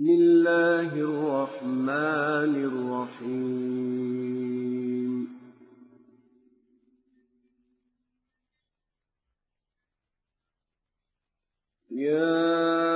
الله الرحمن الرحيم يا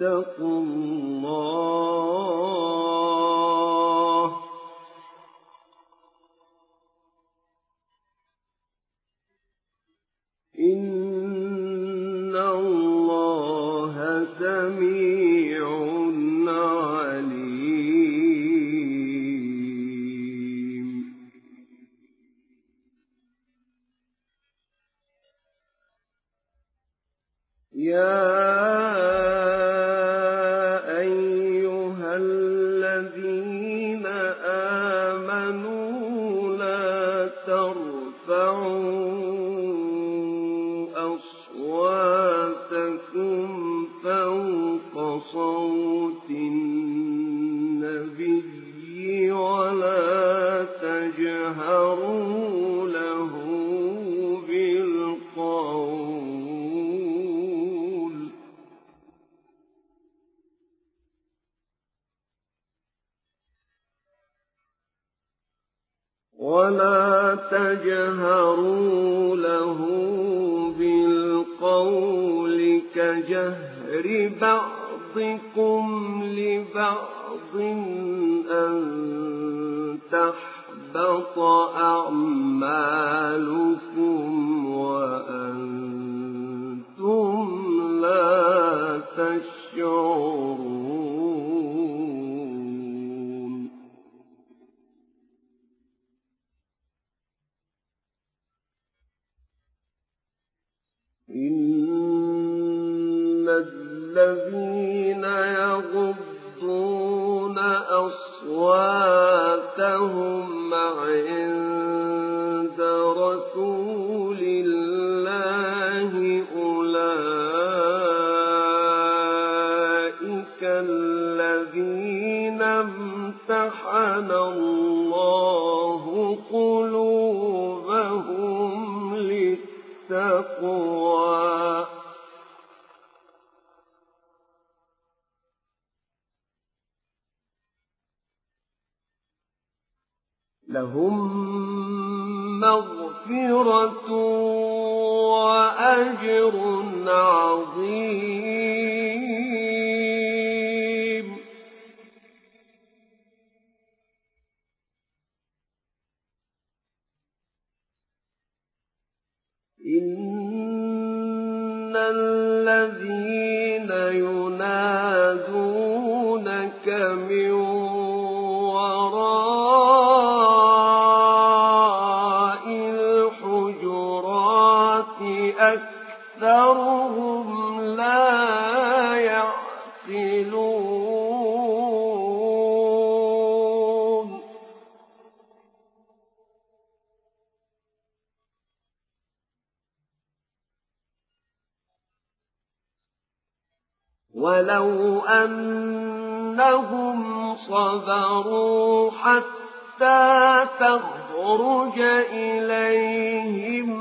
واتقوا أعمالكم الذين امتحن الله قلوبهم للتقوى. لهم مغفرة وأجر عظيم. الذين ينادونك من تخرج إليهم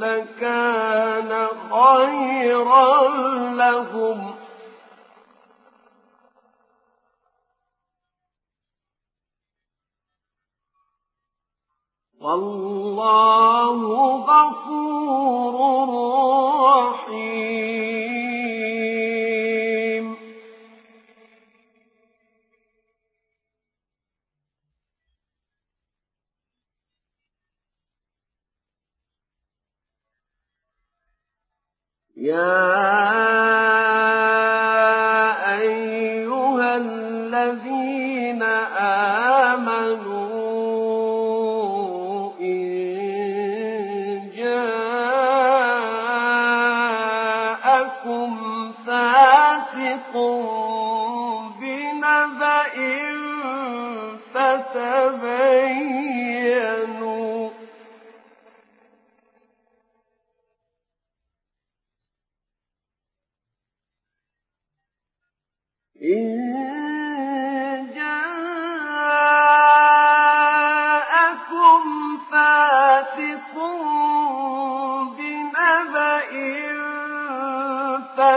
لكان خيرا لهم والله غفور رحيم يا أيها الذين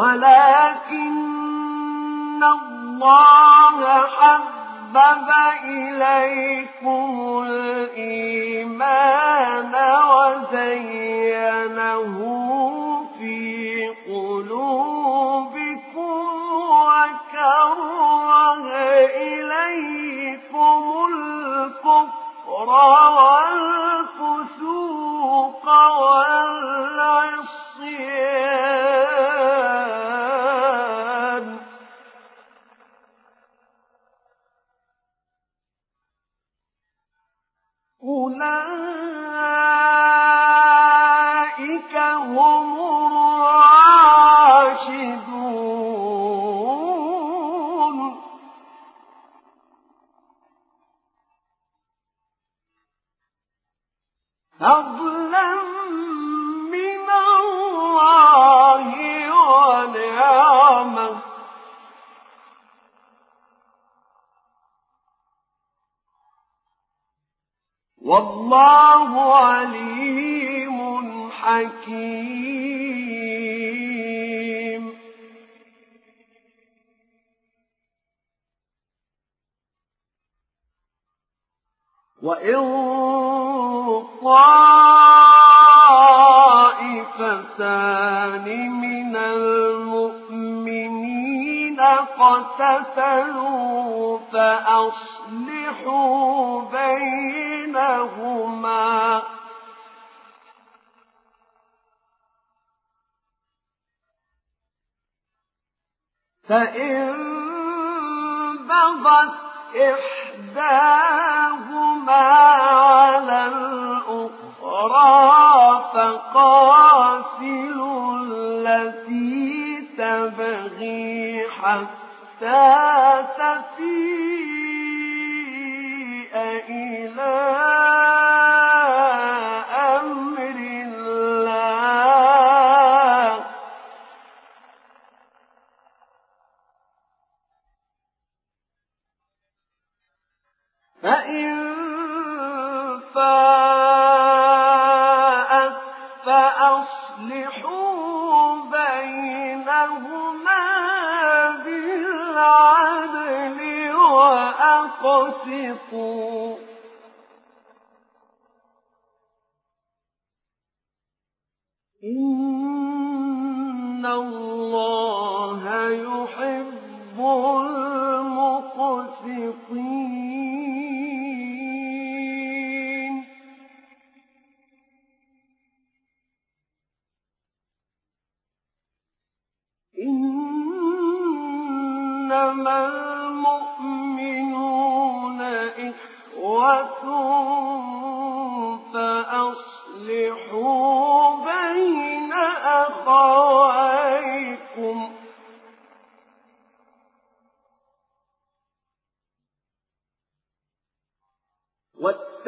ولكن الله حبب إليكم الإيمان وزينه في قلوبكم وكره إليكم الكفر والفسوق والله عليم حكيم. وإن طائفتان من المؤمنين اقتتلوا فأصلحوا بينهم بينهما فإن بغت إحداهما على الأخرى فقاتلوا التي تبغي حتى وأقسطوا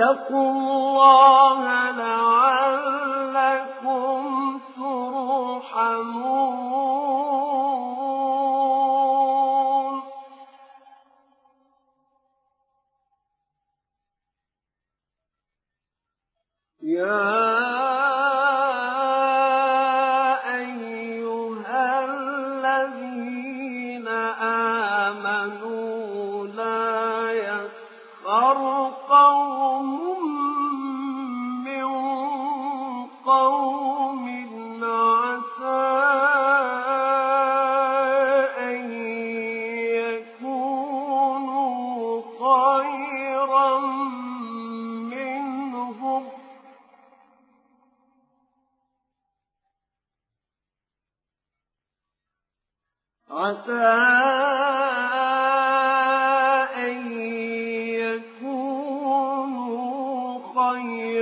تكن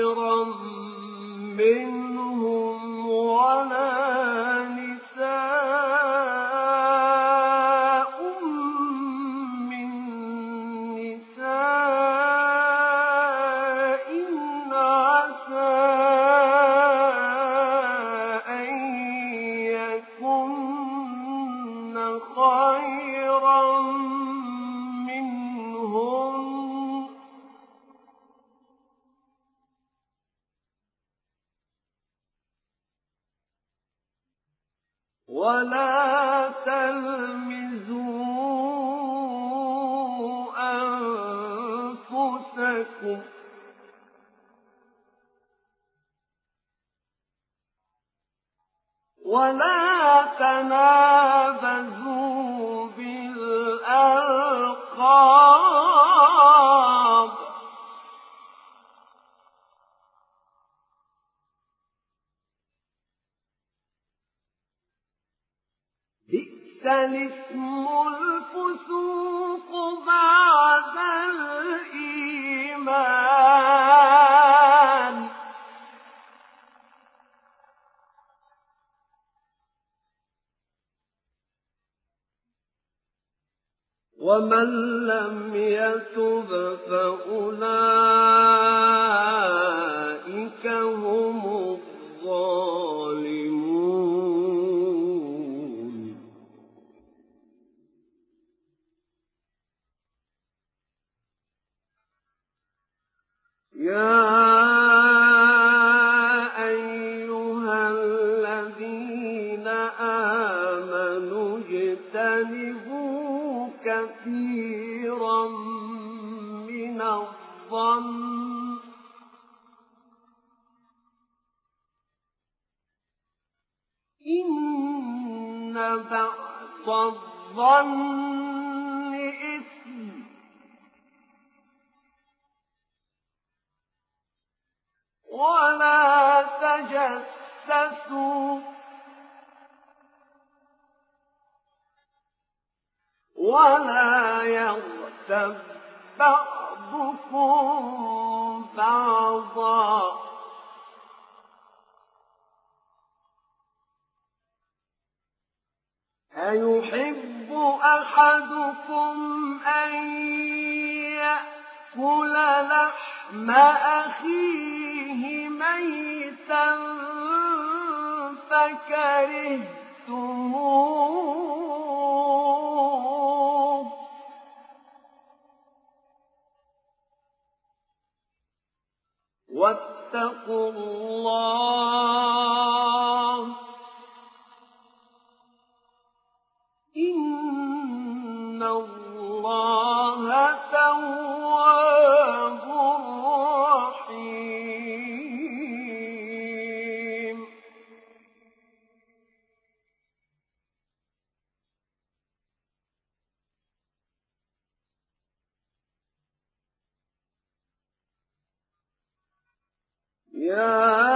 خيرا منه ولا تنابزوا بالألقاب بئس الاسم الفسوق بعد ومن لم يتب فأولئك بعض الظن يأكل لحم أخيه ميتا فكرهته يا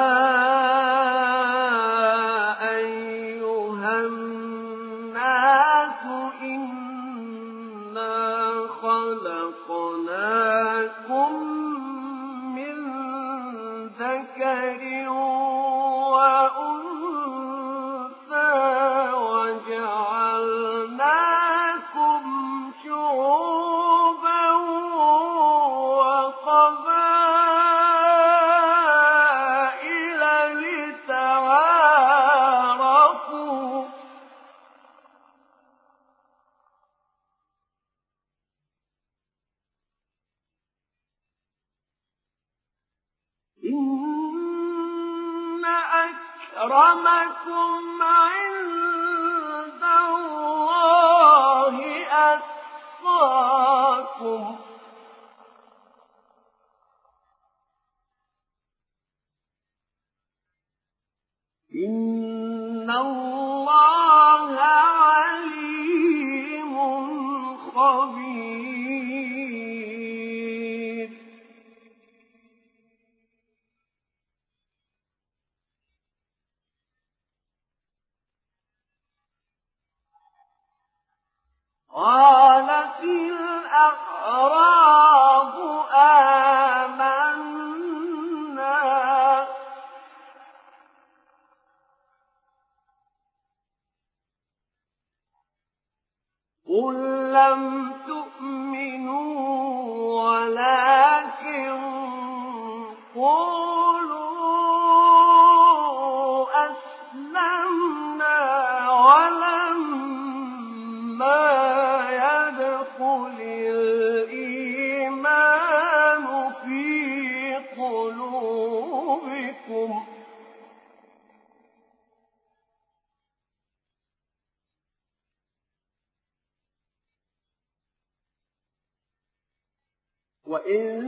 Ah, إن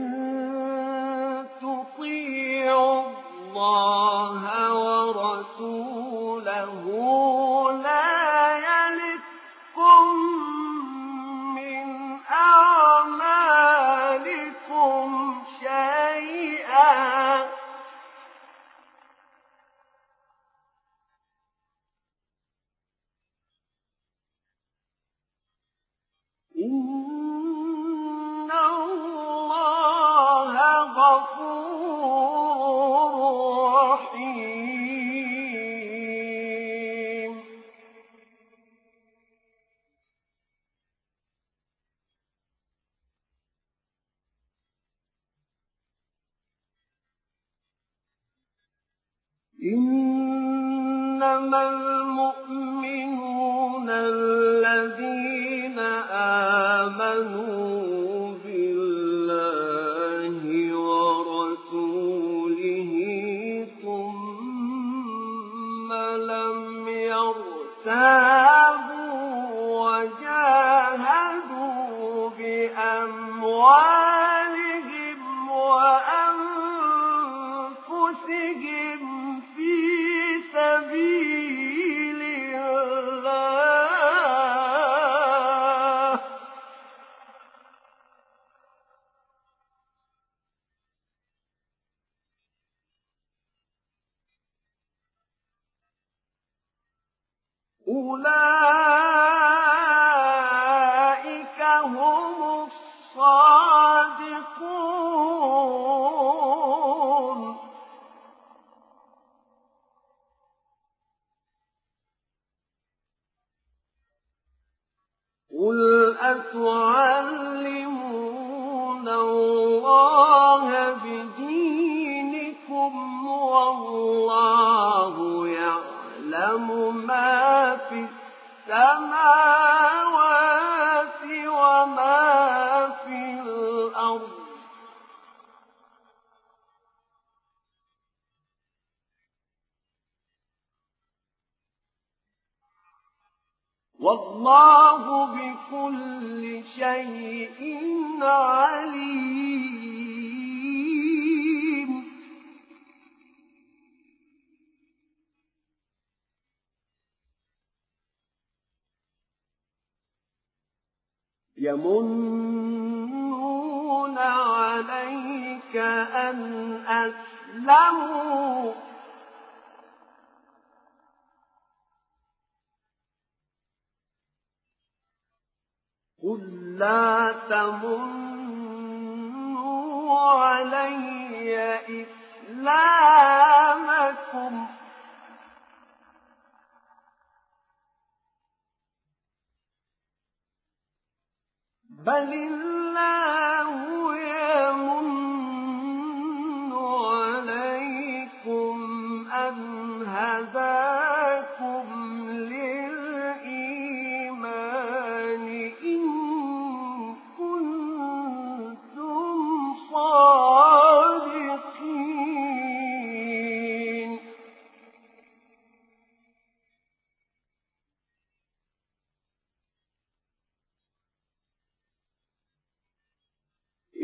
无奈。والله بكل شيء عليم. يمنون عليك أن أسلموا قل لا تمنوا علي إسلامكم بل الله يمن عليكم أن هداكم